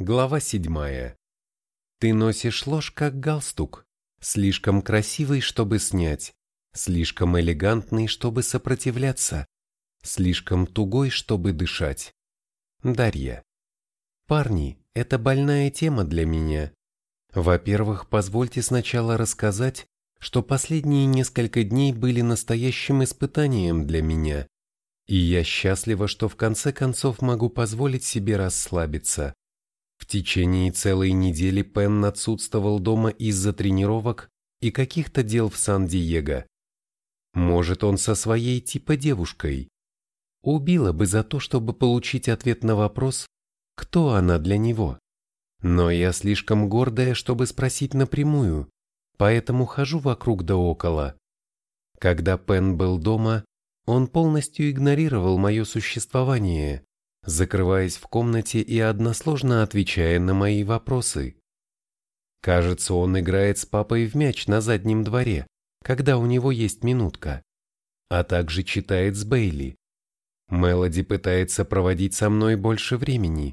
Глава седьмая. Ты носишь ложь как галстук, слишком красивый, чтобы снять, слишком элегантный, чтобы сопротивляться, слишком тугой, чтобы дышать. Дарья. Парни, это больная тема для меня. Во-первых, позвольте сначала рассказать, что последние несколько дней были настоящим испытанием для меня, и я счастлива, что в конце концов могу позволить себе расслабиться. В течение целой недели Пен отсутствовал дома из-за тренировок и каких-то дел в Сан-Диего. Может, он со своей типа девушкой. Убила бы за то, чтобы получить ответ на вопрос, кто она для него. Но я слишком гордая, чтобы спросить напрямую, поэтому хожу вокруг да около. Когда Пен был дома, он полностью игнорировал мое существование, закрываясь в комнате и односложно отвечая на мои вопросы. Кажется, он играет с папой в мяч на заднем дворе, когда у него есть минутка, а также читает с Бейли. Мелоди пытается проводить со мной больше времени,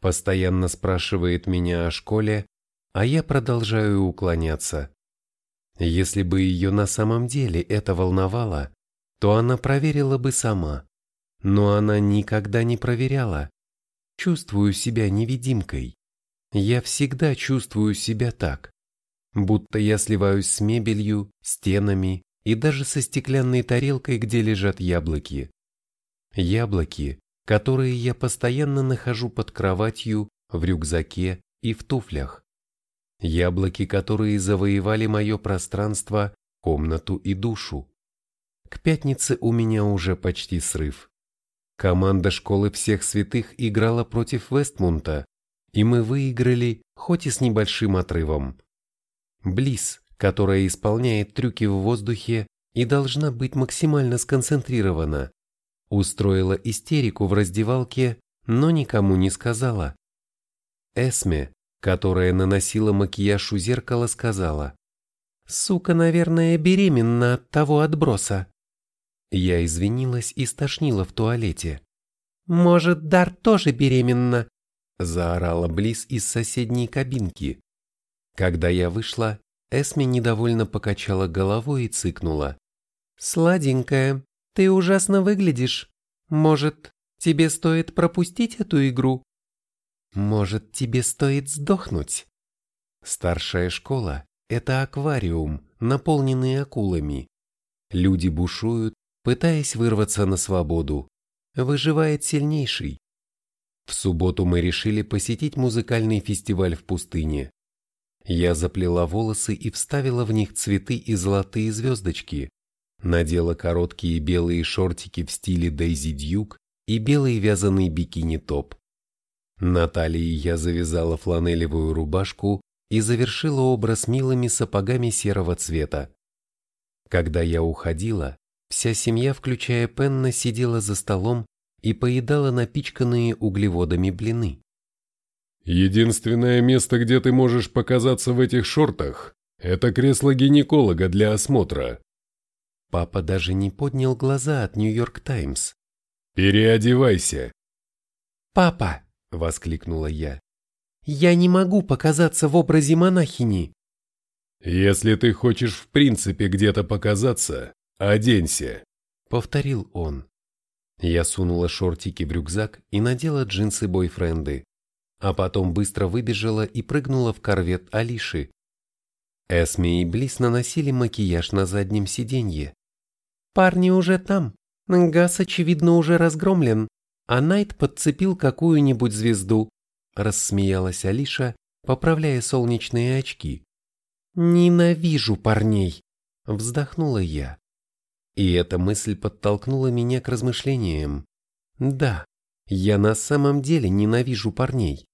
постоянно спрашивает меня о школе, а я продолжаю уклоняться. Если бы ее на самом деле это волновало, то она проверила бы сама. Но она никогда не проверяла. Чувствую себя невидимкой. Я всегда чувствую себя так. Будто я сливаюсь с мебелью, стенами и даже со стеклянной тарелкой, где лежат яблоки. Яблоки, которые я постоянно нахожу под кроватью, в рюкзаке и в туфлях. Яблоки, которые завоевали мое пространство, комнату и душу. К пятнице у меня уже почти срыв. Команда школы всех святых играла против Вестмунта, и мы выиграли, хоть и с небольшим отрывом. Близ, которая исполняет трюки в воздухе и должна быть максимально сконцентрирована, устроила истерику в раздевалке, но никому не сказала. Эсме, которая наносила макияж у зеркала, сказала, «Сука, наверное, беременна от того отброса». Я извинилась и стошнила в туалете. «Может, Дар тоже беременна?» Заорала Близ из соседней кабинки. Когда я вышла, Эсми недовольно покачала головой и цыкнула. «Сладенькая, ты ужасно выглядишь. Может, тебе стоит пропустить эту игру?» «Может, тебе стоит сдохнуть?» Старшая школа – это аквариум, наполненный акулами. Люди бушуют, пытаясь вырваться на свободу. Выживает сильнейший. В субботу мы решили посетить музыкальный фестиваль в пустыне. Я заплела волосы и вставила в них цветы и золотые звездочки, надела короткие белые шортики в стиле Дейзи Дьюк и белый вязаный бикини-топ. На талии я завязала фланелевую рубашку и завершила образ милыми сапогами серого цвета. Когда я уходила, Вся семья, включая Пенна, сидела за столом и поедала напичканные углеводами блины. «Единственное место, где ты можешь показаться в этих шортах, это кресло гинеколога для осмотра». Папа даже не поднял глаза от Нью-Йорк Таймс. «Переодевайся!» «Папа!» — воскликнула я. «Я не могу показаться в образе монахини!» «Если ты хочешь в принципе где-то показаться, «Оденься», — повторил он. Я сунула шортики в рюкзак и надела джинсы-бойфренды, а потом быстро выбежала и прыгнула в корвет Алиши. Эсми и Близ наносили макияж на заднем сиденье. «Парни уже там. Газ, очевидно, уже разгромлен, а Найт подцепил какую-нибудь звезду», — рассмеялась Алиша, поправляя солнечные очки. «Ненавижу парней», — вздохнула я. И эта мысль подтолкнула меня к размышлениям. Да, я на самом деле ненавижу парней.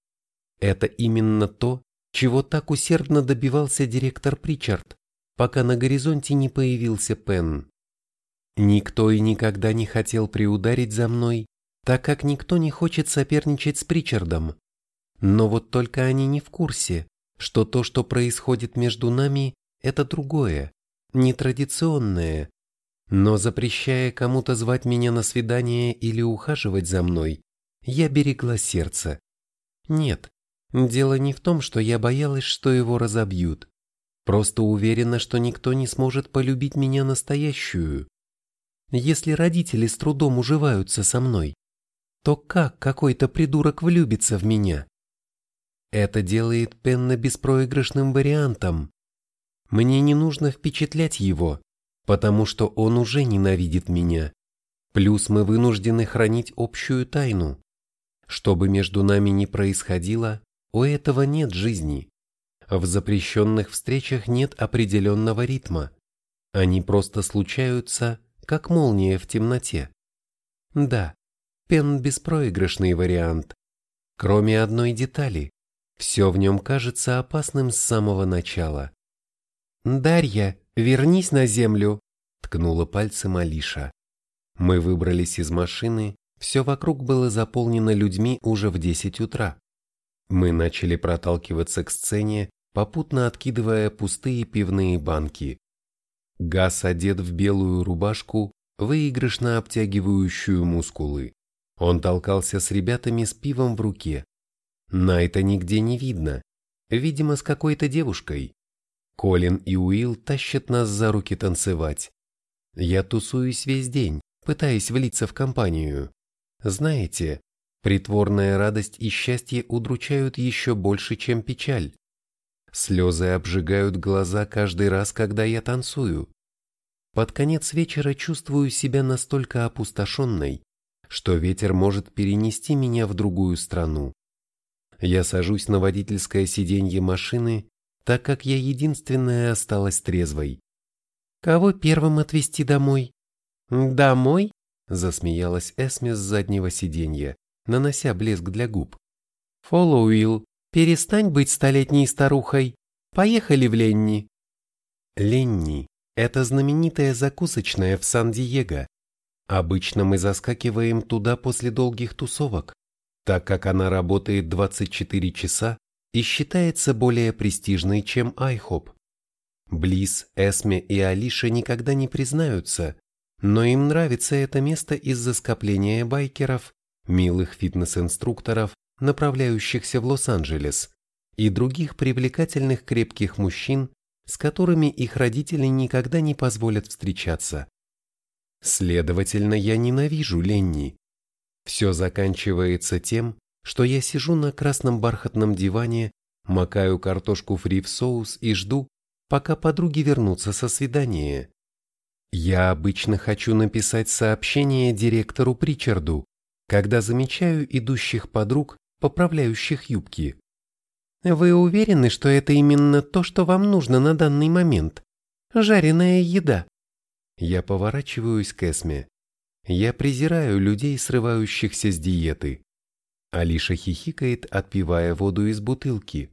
Это именно то, чего так усердно добивался директор Причард, пока на горизонте не появился Пен. Никто и никогда не хотел приударить за мной, так как никто не хочет соперничать с Причардом. Но вот только они не в курсе, что то, что происходит между нами, это другое, нетрадиционное, но запрещая кому-то звать меня на свидание или ухаживать за мной, я берегла сердце. Нет, Дело не в том, что я боялась, что его разобьют. Просто уверена, что никто не сможет полюбить меня настоящую. Если родители с трудом уживаются со мной, то как какой-то придурок влюбится в меня? Это делает Пенна беспроигрышным вариантом. Мне не нужно впечатлять его, потому что он уже ненавидит меня. Плюс мы вынуждены хранить общую тайну. Что бы между нами ни происходило, у этого нет жизни. В запрещенных встречах нет определенного ритма. Они просто случаются, как молния в темноте. Да, Пен беспроигрышный вариант. Кроме одной детали. Все в нем кажется опасным с самого начала. «Дарья, вернись на землю!» – ткнула пальцем Алиша. Мы выбрались из машины, все вокруг было заполнено людьми уже в десять утра. Мы начали проталкиваться к сцене, попутно откидывая пустые пивные банки. Газ одет в белую рубашку, выигрышно обтягивающую мускулы. Он толкался с ребятами с пивом в руке. Найта нигде не видно, видимо, с какой-то девушкой. Колин и Уилл тащат нас за руки танцевать. Я тусуюсь весь день, пытаясь влиться в компанию. Знаете, притворная радость и счастье удручают еще больше, чем печаль. Слезы обжигают глаза каждый раз, когда я танцую. Под конец вечера чувствую себя настолько опустошенной, что ветер может перенести меня в другую страну. Я сажусь на водительское сиденье машины, так как я единственная осталась трезвой. «Кого первым отвезти домой?» «Домой?» – засмеялась Эсми с заднего сиденья, нанося блеск для губ. «Фоллоуилл, перестань быть столетней старухой. Поехали в Ленни». Ленни – это знаменитая закусочная в Сан-Диего. Обычно мы заскакиваем туда после долгих тусовок, так как она работает 24 часа и считается более престижной, чем Айхоп. Близ, Эсме и Алиша никогда не признаются, но им нравится это место из-за скопления байкеров, милых фитнес-инструкторов, направляющихся в Лос-Анджелес, и других привлекательных крепких мужчин, с которыми их родители никогда не позволят встречаться. Следовательно, я ненавижу Ленни. Все заканчивается тем, что я сижу на красном бархатном диване, макаю картошку фри в соус и жду, пока подруги вернутся со свидания. Я обычно хочу написать сообщение директору Причарду, когда замечаю идущих подруг, поправляющих юбки. Вы уверены, что это именно то, что вам нужно на данный момент? Жареная еда. Я поворачиваюсь к Эсме. Я презираю людей, срывающихся с диеты. Алиша хихикает, отпивая воду из бутылки.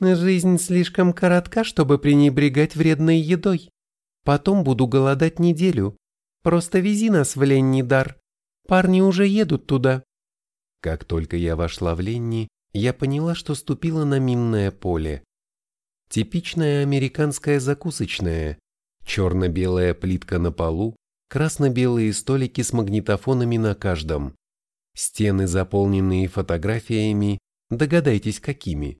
Жизнь слишком коротка, чтобы пренебрегать вредной едой. Потом буду голодать неделю. Просто вези нас в Ленни, Дар. Парни уже едут туда. Как только я вошла в Ленни, я поняла, что ступила на минное поле. Типичная американская закусочная. Черно-белая плитка на полу, красно-белые столики с магнитофонами на каждом. Стены, заполненные фотографиями, догадайтесь какими.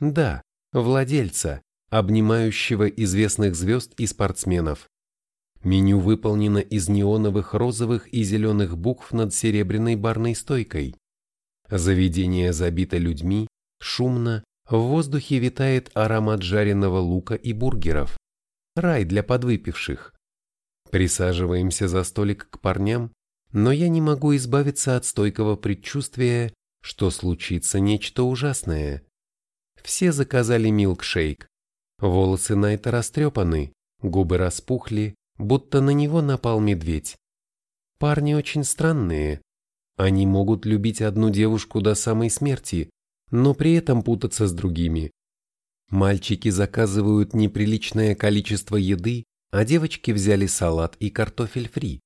Да, владельца, обнимающего известных звезд и спортсменов. Меню выполнено из неоновых розовых и зеленых букв над серебряной барной стойкой. Заведение забито людьми, шумно, в воздухе витает аромат жареного лука и бургеров. Рай для подвыпивших. Присаживаемся за столик к парням, но я не могу избавиться от стойкого предчувствия, что случится нечто ужасное. Все заказали милкшейк. Волосы Найта растрепаны, губы распухли, будто на него напал медведь. Парни очень странные, они могут любить одну девушку до самой смерти, но при этом путаться с другими. Мальчики заказывают неприличное количество еды, а девочки взяли салат и картофель фри.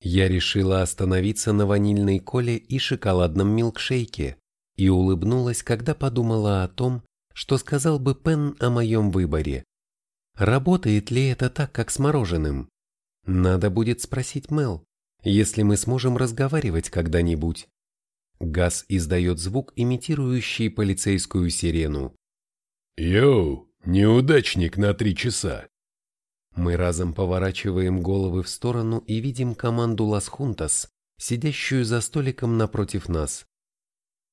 Я решила остановиться на ванильной коле и шоколадном милкшейке и улыбнулась, когда подумала о том, что сказал бы Пен о моем выборе. Работает ли это так, как с мороженым? Надо будет спросить Мел если мы сможем разговаривать когда-нибудь. Газ издает звук, имитирующий полицейскую сирену. «Йоу, неудачник на три часа!» Мы разом поворачиваем головы в сторону и видим команду Лас Хунтас, сидящую за столиком напротив нас.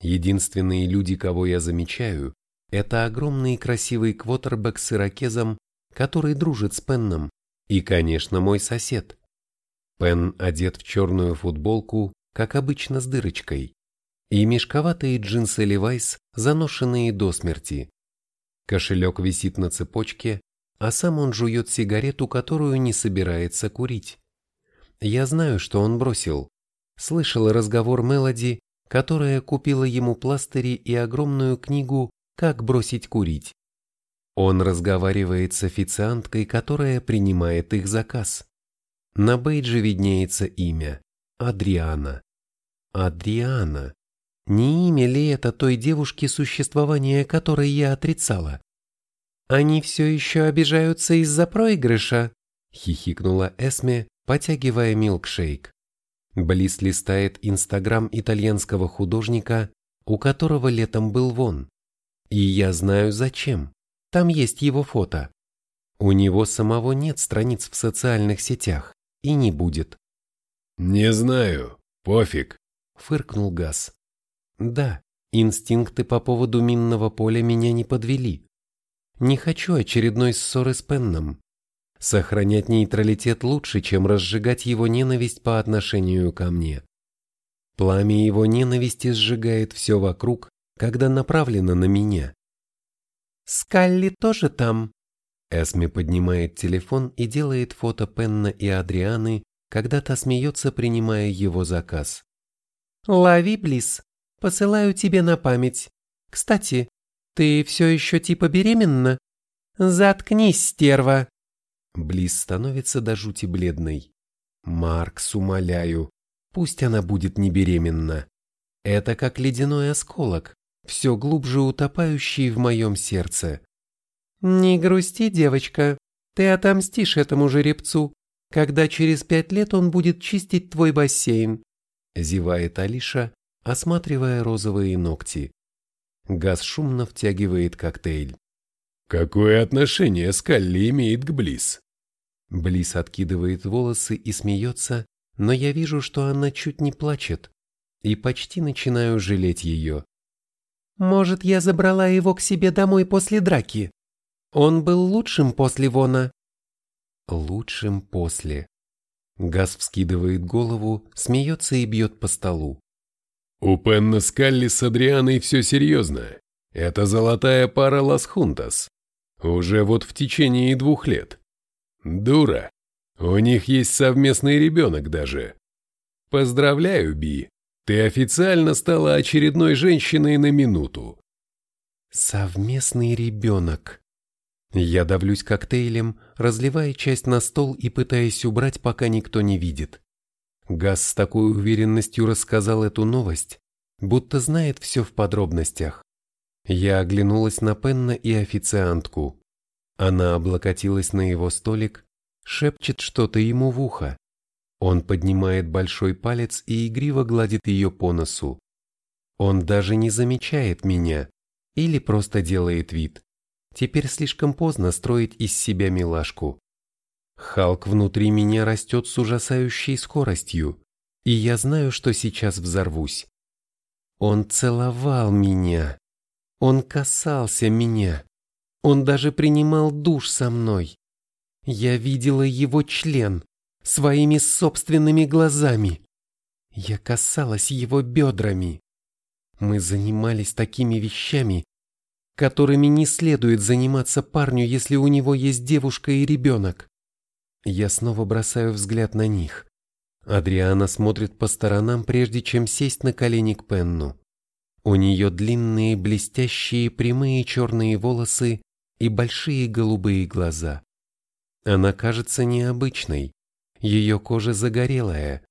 Единственные люди, кого я замечаю, это огромный красивый квотербек с ирокезом, который дружит с Пенном, и, конечно, мой сосед. Пен одет в черную футболку, как обычно с дырочкой, и мешковатые джинсы Левайс, заношенные до смерти. Кошелек висит на цепочке, а сам он жует сигарету, которую не собирается курить. Я знаю, что он бросил. Слышал разговор Мелоди, которая купила ему пластыри и огромную книгу «Как бросить курить». Он разговаривает с официанткой, которая принимает их заказ. На бейдже виднеется имя – Адриана. Адриана. Не имя ли это той девушки, существование которой я отрицала? Они все еще обижаются из-за проигрыша, хихикнула Эсме, потягивая милкшейк. Близ листает инстаграм итальянского художника, у которого летом был вон. И я знаю зачем. Там есть его фото. У него самого нет страниц в социальных сетях, и не будет. «Не знаю, пофиг», — фыркнул Газ. Да, инстинкты по поводу минного поля меня не подвели. Не хочу очередной ссоры с Пенном. Сохранять нейтралитет лучше, чем разжигать его ненависть по отношению ко мне. Пламя его ненависти сжигает все вокруг, когда направлено на меня. «Скалли тоже там?» Эсми поднимает телефон и делает фото Пенна и Адрианы, когда та смеется, принимая его заказ. «Лови, Близ!» Посылаю тебе на память. Кстати, ты все еще типа беременна? Заткнись, стерва. Близ становится до жути бледной. Маркс, умоляю, пусть она будет не беременна. Это как ледяной осколок, все глубже утопающий в моем сердце. Не грусти, девочка, ты отомстишь этому жеребцу, когда через пять лет он будет чистить твой бассейн. Зевает Алиша, осматривая розовые ногти. Газ шумно втягивает коктейль. «Какое отношение Скалли имеет к Близ?» Близ откидывает волосы и смеется, но я вижу, что она чуть не плачет, и почти начинаю жалеть ее. «Может, я забрала его к себе домой после драки? Он был лучшим после Вона». «Лучшим после». Газ вскидывает голову, смеется и бьет по столу. У Пенна Скалли с Адрианой все серьезно. Это золотая пара Лас Хунтас. Уже вот в течение двух лет. Дура. У них есть совместный ребенок даже. Поздравляю, Би. Ты официально стала очередной женщиной на минуту. Совместный ребенок. Я давлюсь коктейлем, разливая часть на стол и пытаясь убрать, пока никто не видит. Газ с такой уверенностью рассказал эту новость, будто знает все в подробностях. Я оглянулась на Пенна и официантку. Она облокотилась на его столик, шепчет что-то ему в ухо. Он поднимает большой палец и игриво гладит ее по носу. Он даже не замечает меня или просто делает вид. Теперь слишком поздно строить из себя милашку. Халк внутри меня растет с ужасающей скоростью, и я знаю, что сейчас взорвусь. Он целовал меня. Он касался меня. Он даже принимал душ со мной. Я видела его член своими собственными глазами. Я касалась его бедрами. Мы занимались такими вещами, которыми не следует заниматься парню, если у него есть девушка и ребенок. Я снова бросаю взгляд на них. Адриана смотрит по сторонам, прежде чем сесть на колени к Пенну. У нее длинные, блестящие, прямые черные волосы и большие голубые глаза. Она кажется необычной. Ее кожа загорелая.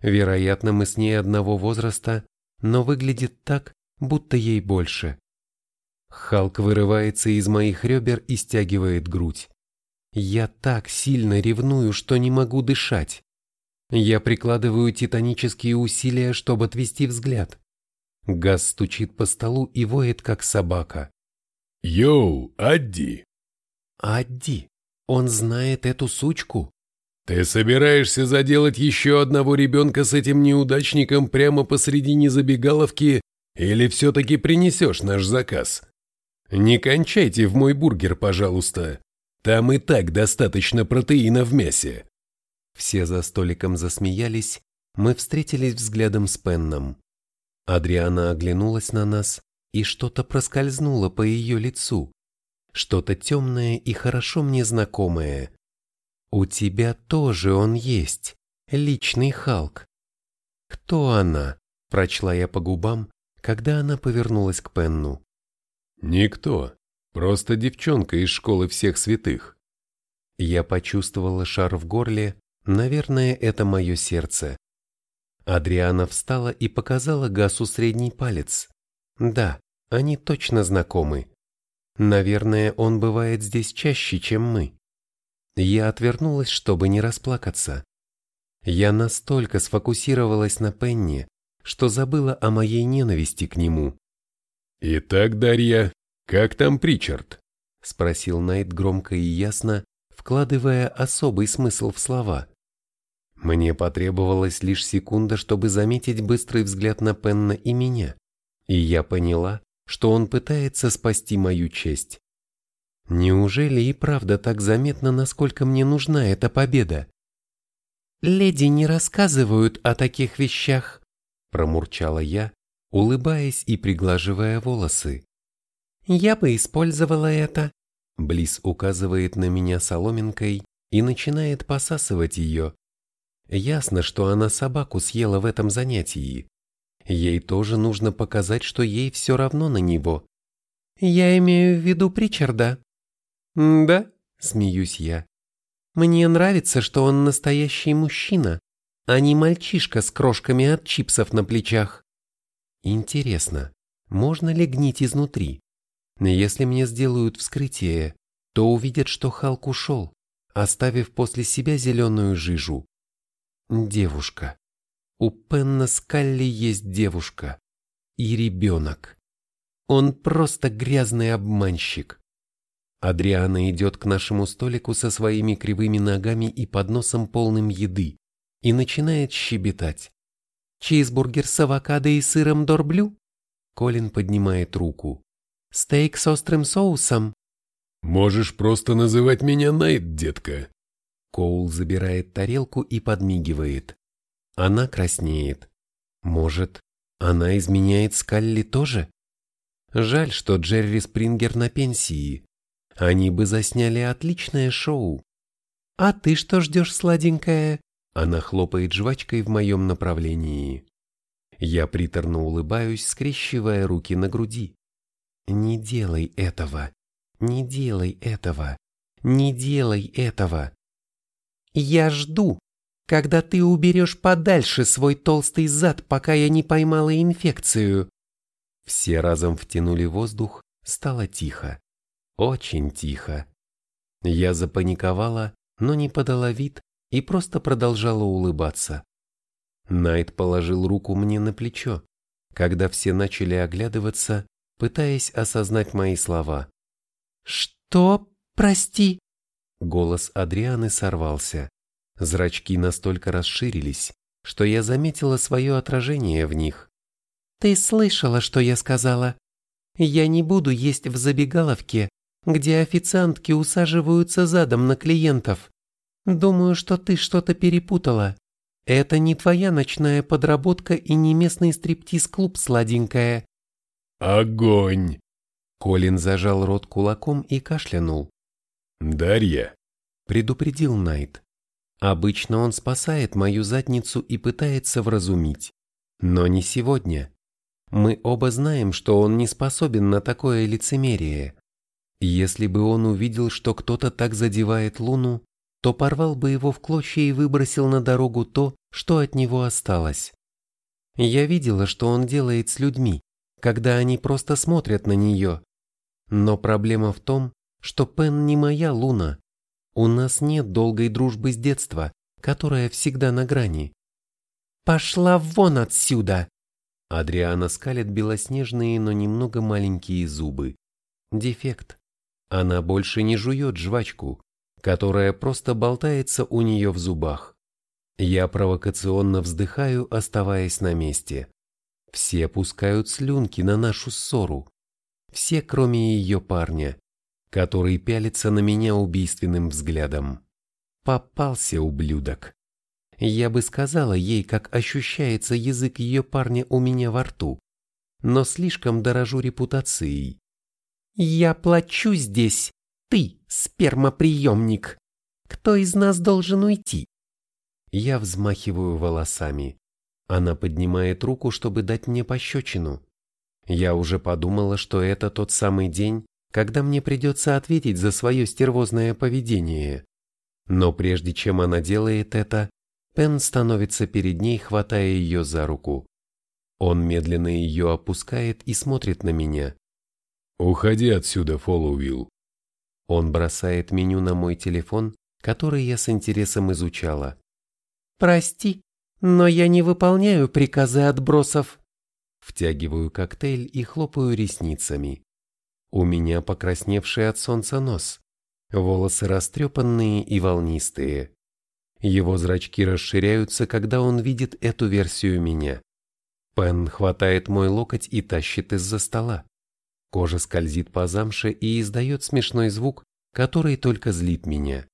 Вероятно, мы с ней одного возраста, но выглядит так, будто ей больше. Халк вырывается из моих ребер и стягивает грудь. Я так сильно ревную, что не могу дышать. Я прикладываю титанические усилия, чтобы отвести взгляд. Газ стучит по столу и воет, как собака. «Йоу, Адди!» «Адди! Он знает эту сучку!» «Ты собираешься заделать еще одного ребенка с этим неудачником прямо посредине забегаловки или все-таки принесешь наш заказ? Не кончайте в мой бургер, пожалуйста. Там и так достаточно протеина в мясе». Все за столиком засмеялись, мы встретились взглядом с Пенном. Адриана оглянулась на нас, и что-то проскользнуло по ее лицу. Что-то темное и хорошо мне знакомое. У тебя тоже он есть, личный Халк. Кто она? Прочла я по губам, когда она повернулась к Пенну. Никто, просто девчонка из школы всех святых. Я почувствовала шар в горле, наверное, это мое сердце. Адриана встала и показала Гасу средний палец. Да, они точно знакомы. Наверное, он бывает здесь чаще, чем мы. Я отвернулась, чтобы не расплакаться. Я настолько сфокусировалась на Пенни, что забыла о моей ненависти к нему. «Итак, Дарья, как там Причард?» — спросил Найт громко и ясно, вкладывая особый смысл в слова. Мне потребовалась лишь секунда, чтобы заметить быстрый взгляд на Пенна и меня, и я поняла, что он пытается спасти мою честь. Неужели и правда так заметно, насколько мне нужна эта победа? «Леди не рассказывают о таких вещах», – промурчала я, улыбаясь и приглаживая волосы. «Я бы использовала это», – Близ указывает на меня соломинкой и начинает посасывать ее, Ясно, что она собаку съела в этом занятии. Ей тоже нужно показать, что ей все равно на него. Я имею в виду Причарда. Да, смеюсь я. Мне нравится, что он настоящий мужчина, а не мальчишка с крошками от чипсов на плечах. Интересно, можно ли гнить изнутри? Если мне сделают вскрытие, то увидят, что Халк ушел, оставив после себя зеленую жижу. Девушка. У Пенна Скалли есть девушка. И ребенок. Он просто грязный обманщик. Адриана идет к нашему столику со своими кривыми ногами и подносом полным еды и начинает щебетать. «Чизбургер с авокадо и сыром дорблю?» Колин поднимает руку. «Стейк с острым соусом?» «Можешь просто называть меня Найт, детка», Коул забирает тарелку и подмигивает. Она краснеет. Может, она изменяет Скалли тоже? Жаль, что Джерри Спрингер на пенсии. Они бы засняли отличное шоу. «А ты что ждешь, сладенькая?» Она хлопает жвачкой в моем направлении. Я приторно улыбаюсь, скрещивая руки на груди. «Не делай этого! Не делай этого! Не делай этого!» Я жду, когда ты уберешь подальше свой толстый зад, пока я не поймала инфекцию. Все разом втянули воздух, стало тихо. Очень тихо. Я запаниковала, но не подала вид и просто продолжала улыбаться. Найт положил руку мне на плечо, когда все начали оглядываться, пытаясь осознать мои слова. «Что? Прости?» Голос Адрианы сорвался. Зрачки настолько расширились, что я заметила свое отражение в них. «Ты слышала, что я сказала? Я не буду есть в забегаловке, где официантки усаживаются задом на клиентов. Думаю, что ты что-то перепутала. Это не твоя ночная подработка и не местный стриптиз-клуб сладенькая». «Огонь!» Колин зажал рот кулаком и кашлянул. «Дарья!» – предупредил Найт. Обычно он спасает мою задницу и пытается вразумить. Но не сегодня. Мы оба знаем, что он не способен на такое лицемерие. Если бы он увидел, что кто-то так задевает Луну, то порвал бы его в клочья и выбросил на дорогу то, что от него осталось. Я видела, что он делает с людьми, когда они просто смотрят на нее. Но проблема в том, что Пен не моя Луна. У нас нет долгой дружбы с детства, которая всегда на грани. «Пошла вон отсюда!» Адриана скалит белоснежные, но немного маленькие зубы. Дефект. Она больше не жует жвачку, которая просто болтается у нее в зубах. Я провокационно вздыхаю, оставаясь на месте. Все пускают слюнки на нашу ссору. Все, кроме ее парня, который пялится на меня убийственным взглядом. Попался ублюдок. Я бы сказала ей, как ощущается язык ее парня у меня во рту, но слишком дорожу репутацией. «Я плачу здесь, ты, спермоприемник. Кто из нас должен уйти?» Я взмахиваю волосами. Она поднимает руку, чтобы дать мне пощечину. Я уже подумала, что это тот самый день, когда мне придется ответить за свое стервозное поведение. Но прежде чем она делает это, Пен становится перед ней, хватая ее за руку. Он медленно ее опускает и смотрит на меня. «Уходи отсюда, Фоллоуилл». Он бросает меню на мой телефон, который я с интересом изучала. «Прости, но я не выполняю приказы отбросов». Втягиваю коктейль и хлопаю ресницами. У меня покрасневший от солнца нос, волосы растрепанные и волнистые. Его зрачки расширяются, когда он видит эту версию меня. Пен хватает мой локоть и тащит из-за стола. Кожа скользит по замше и издает смешной звук, который только злит меня.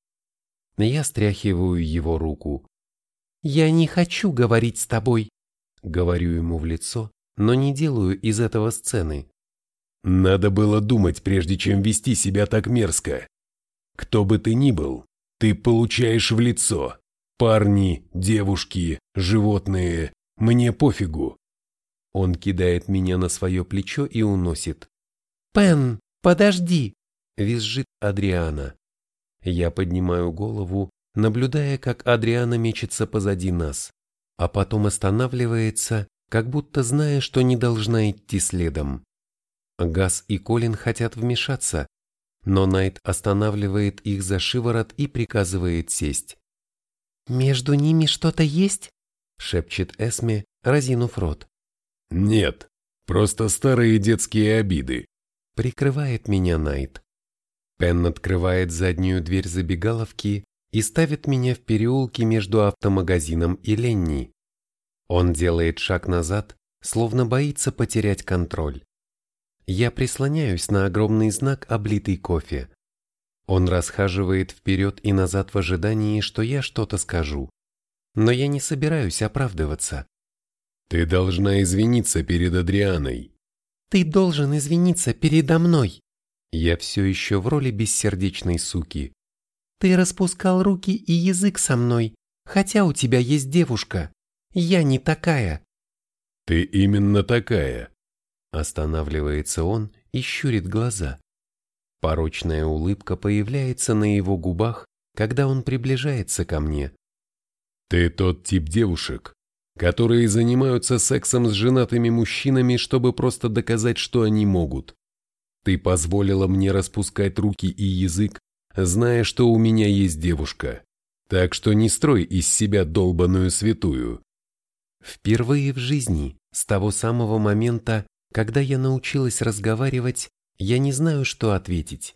Я стряхиваю его руку. «Я не хочу говорить с тобой», — говорю ему в лицо, но не делаю из этого сцены. «Надо было думать, прежде чем вести себя так мерзко. Кто бы ты ни был, ты получаешь в лицо. Парни, девушки, животные, мне пофигу. Он кидает меня на свое плечо и уносит. «Пен, подожди!» – визжит Адриана. Я поднимаю голову, наблюдая, как Адриана мечется позади нас, а потом останавливается, как будто зная, что не должна идти следом. Газ и Колин хотят вмешаться, но Найт останавливает их за шиворот и приказывает сесть. «Между ними что-то есть?» — шепчет Эсме, разинув рот. «Нет, просто старые детские обиды», — прикрывает меня Найт. Пен открывает заднюю дверь забегаловки и ставит меня в переулке между автомагазином и Ленни. Он делает шаг назад, словно боится потерять контроль. Я прислоняюсь на огромный знак, облитый кофе. Он расхаживает вперед и назад в ожидании, что я что-то скажу. Но я не собираюсь оправдываться. Ты должна извиниться перед Адрианой. Ты должен извиниться передо мной. Я все еще в роли бессердечной суки. Ты распускал руки и язык со мной, хотя у тебя есть девушка. Я не такая. Ты именно такая. Останавливается он и щурит глаза. Порочная улыбка появляется на его губах, когда он приближается ко мне. Ты тот тип девушек, которые занимаются сексом с женатыми мужчинами, чтобы просто доказать, что они могут. Ты позволила мне распускать руки и язык, зная, что у меня есть девушка. Так что не строй из себя долбаную святую. Впервые в жизни, с того самого момента, когда я научилась разговаривать, я не знаю, что ответить.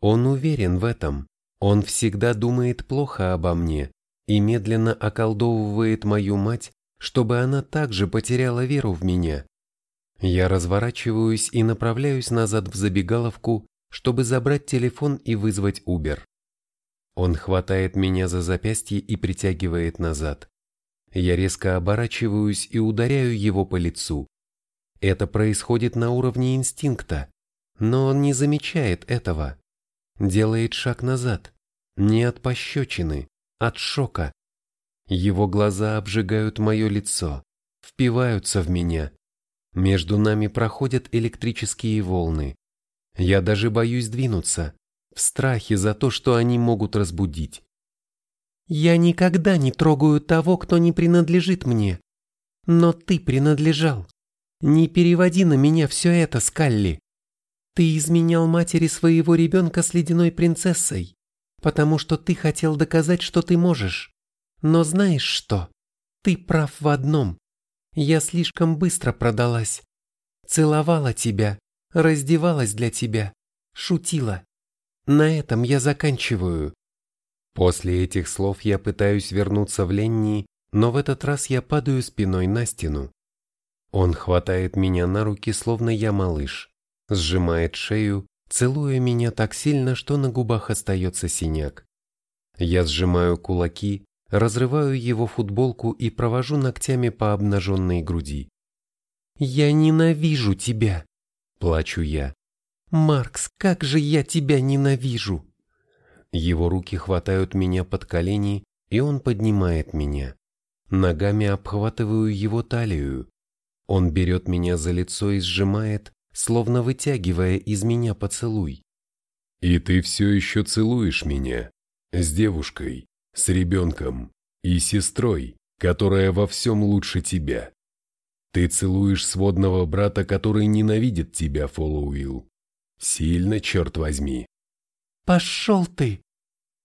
Он уверен в этом. Он всегда думает плохо обо мне и медленно околдовывает мою мать, чтобы она также потеряла веру в меня. Я разворачиваюсь и направляюсь назад в забегаловку, чтобы забрать телефон и вызвать Uber. Он хватает меня за запястье и притягивает назад. Я резко оборачиваюсь и ударяю его по лицу. Это происходит на уровне инстинкта, но он не замечает этого. Делает шаг назад, не от пощечины, от шока. Его глаза обжигают мое лицо, впиваются в меня. Между нами проходят электрические волны. Я даже боюсь двинуться, в страхе за то, что они могут разбудить. Я никогда не трогаю того, кто не принадлежит мне. Но ты принадлежал. Не переводи на меня все это, Скалли. Ты изменял матери своего ребенка с ледяной принцессой, потому что ты хотел доказать, что ты можешь. Но знаешь что? Ты прав в одном. Я слишком быстро продалась. Целовала тебя, раздевалась для тебя, шутила. На этом я заканчиваю. После этих слов я пытаюсь вернуться в Ленни, но в этот раз я падаю спиной на стену. Он хватает меня на руки, словно я малыш, сжимает шею, целуя меня так сильно, что на губах остается синяк. Я сжимаю кулаки, разрываю его футболку и провожу ногтями по обнаженной груди. «Я ненавижу тебя!» – плачу я. «Маркс, как же я тебя ненавижу!» Его руки хватают меня под колени, и он поднимает меня. Ногами обхватываю его талию. Он берет меня за лицо и сжимает, словно вытягивая из меня поцелуй. «И ты все еще целуешь меня? С девушкой, с ребенком и сестрой, которая во всем лучше тебя. Ты целуешь сводного брата, который ненавидит тебя, Фоллоуилл. Сильно, черт возьми. «Пошел ты!»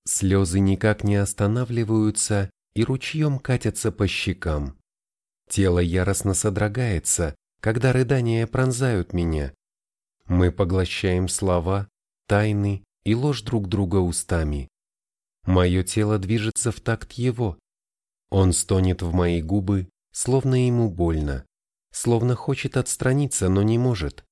Слезы никак не останавливаются и ручьем катятся по щекам. Тело яростно содрогается, когда рыдания пронзают меня. Мы поглощаем слова, тайны и ложь друг друга устами. Мое тело движется в такт его. Он стонет в мои губы, словно ему больно, словно хочет отстраниться, но не может.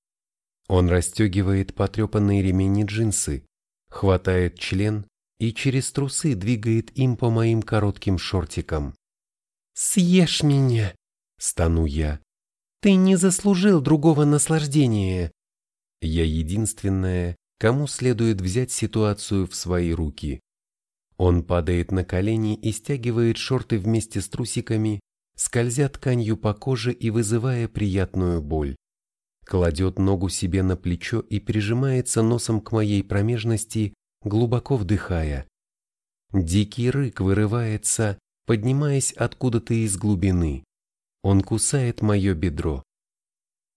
Он расстегивает потрепанные ремени джинсы, хватает член и через трусы двигает им по моим коротким шортикам. «Съешь меня!» – стану я. «Ты не заслужил другого наслаждения!» Я единственная, кому следует взять ситуацию в свои руки. Он падает на колени и стягивает шорты вместе с трусиками, скользя тканью по коже и вызывая приятную боль. Кладет ногу себе на плечо и прижимается носом к моей промежности, глубоко вдыхая. Дикий рык вырывается, поднимаясь откуда-то из глубины. Он кусает мое бедро.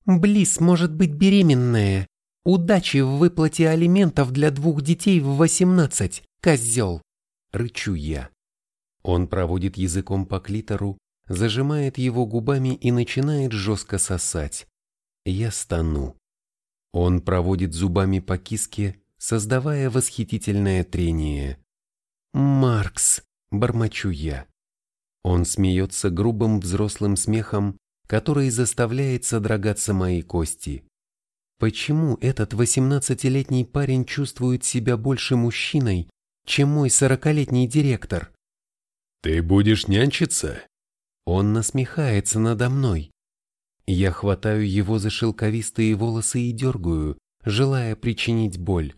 «Близ может быть беременная. Удачи в выплате алиментов для двух детей в восемнадцать, козел!» рычу я. Он проводит языком по клитору, зажимает его губами и начинает жестко сосать. Я стану. Он проводит зубами по киске, создавая восхитительное трение. «Маркс!» – бормочу я. Он смеется грубым взрослым смехом, который заставляет содрогаться мои кости. Почему этот восемнадцатилетний парень чувствует себя больше мужчиной, чем мой сорокалетний директор. «Ты будешь нянчиться?» Он насмехается надо мной. Я хватаю его за шелковистые волосы и дергаю, желая причинить боль.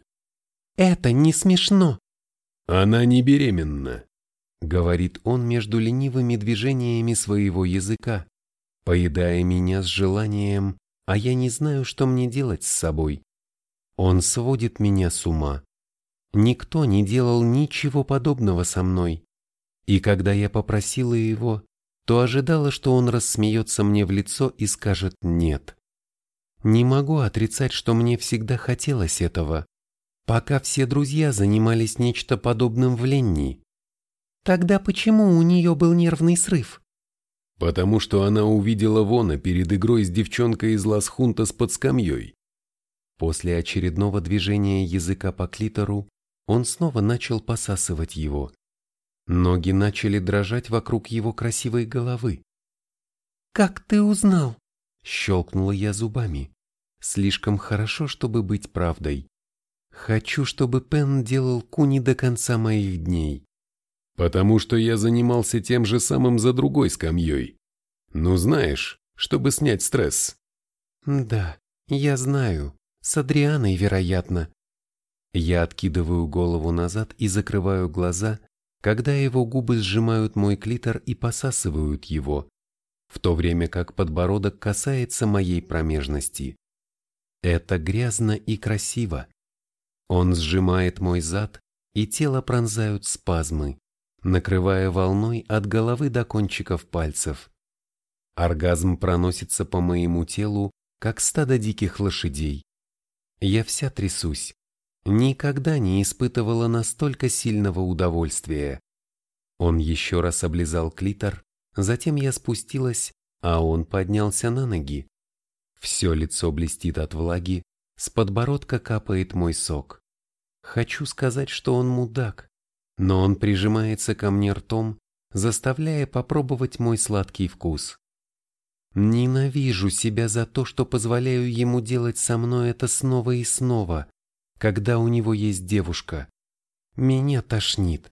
«Это не смешно!» «Она не беременна», — говорит он между ленивыми движениями своего языка, поедая меня с желанием, а я не знаю, что мне делать с собой. Он сводит меня с ума. Никто не делал ничего подобного со мной. И когда я попросила его, то ожидала, что он рассмеется мне в лицо и скажет «нет». Не могу отрицать, что мне всегда хотелось этого, пока все друзья занимались нечто подобным в Ленни. Тогда почему у нее был нервный срыв? Потому что она увидела Вона перед игрой с девчонкой из Лас-Хунтас под скамьей. После очередного движения языка по клитору он снова начал посасывать его. Ноги начали дрожать вокруг его красивой головы. «Как ты узнал?» – щелкнула я зубами. Слишком хорошо, чтобы быть правдой. Хочу, чтобы Пен делал куни до конца моих дней. Потому что я занимался тем же самым за другой скамьей. Ну знаешь, чтобы снять стресс. Да, я знаю. С Адрианой, вероятно. Я откидываю голову назад и закрываю глаза, когда его губы сжимают мой клитор и посасывают его, в то время как подбородок касается моей промежности. Это грязно и красиво. Он сжимает мой зад, и тело пронзают спазмы, накрывая волной от головы до кончиков пальцев. Оргазм проносится по моему телу, как стадо диких лошадей. Я вся трясусь, никогда не испытывала настолько сильного удовольствия. Он еще раз облизал клитор, затем я спустилась, А он поднялся на ноги. Все лицо блестит от влаги, с подбородка капает мой сок. Хочу сказать, что он мудак, но он прижимается ко мне ртом, заставляя попробовать мой сладкий вкус. Ненавижу себя за то, что позволяю ему делать со мной это снова и снова, когда у него есть девушка. Меня тошнит.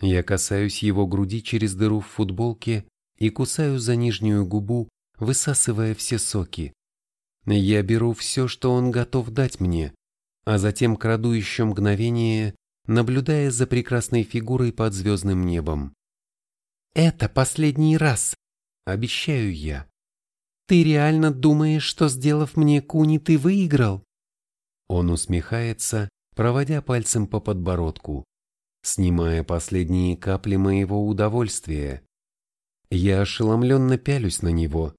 Я касаюсь его груди через дыру в футболке и кусаю за нижнюю губу, высасывая все соки. Я беру все, что он готов дать мне, а затем краду еще мгновение, наблюдая за прекрасной фигурой под звездным небом. «Это последний раз», — обещаю я. «Ты реально думаешь, что, сделав мне куни, ты выиграл?» Он усмехается, проводя пальцем по подбородку, снимая последние капли моего удовольствия. Я ошеломленно пялюсь на него.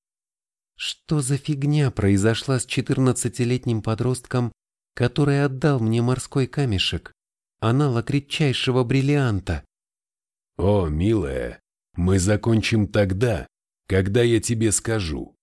Что за фигня произошла с четырнадцатилетним подростком, который отдал мне морской камешек, аналог редчайшего бриллианта? «О, милая, мы закончим тогда, когда я тебе скажу»,